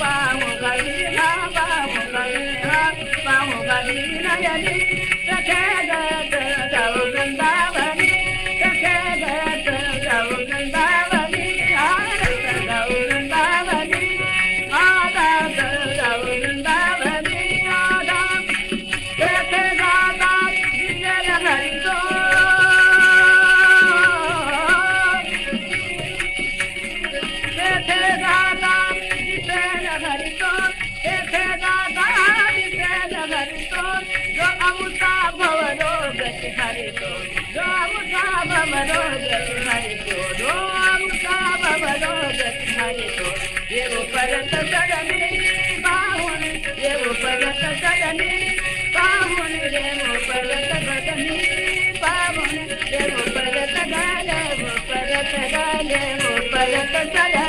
ba mu ga ni na ba mu ga ni na ba mu ga ni na ya ni भवरो गति हरितो जो अमुता भवरो गति हरितो ये वो परत सदने बाहुन ये वो परत सदने बाहुन रे वो परत सदने बाहुन ये वो परत गाले वो परत गाले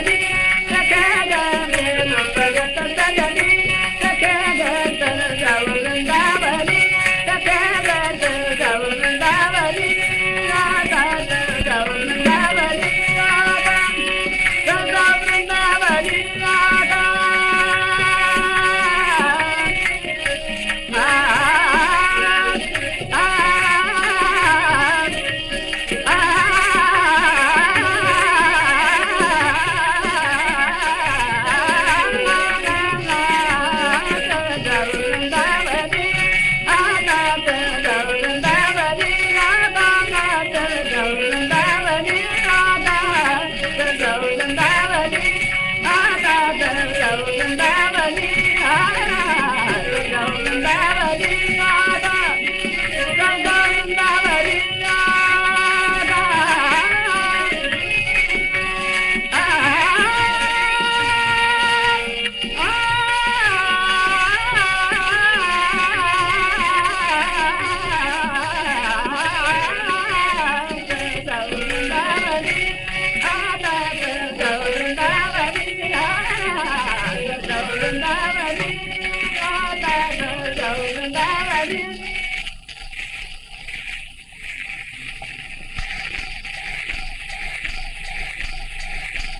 and I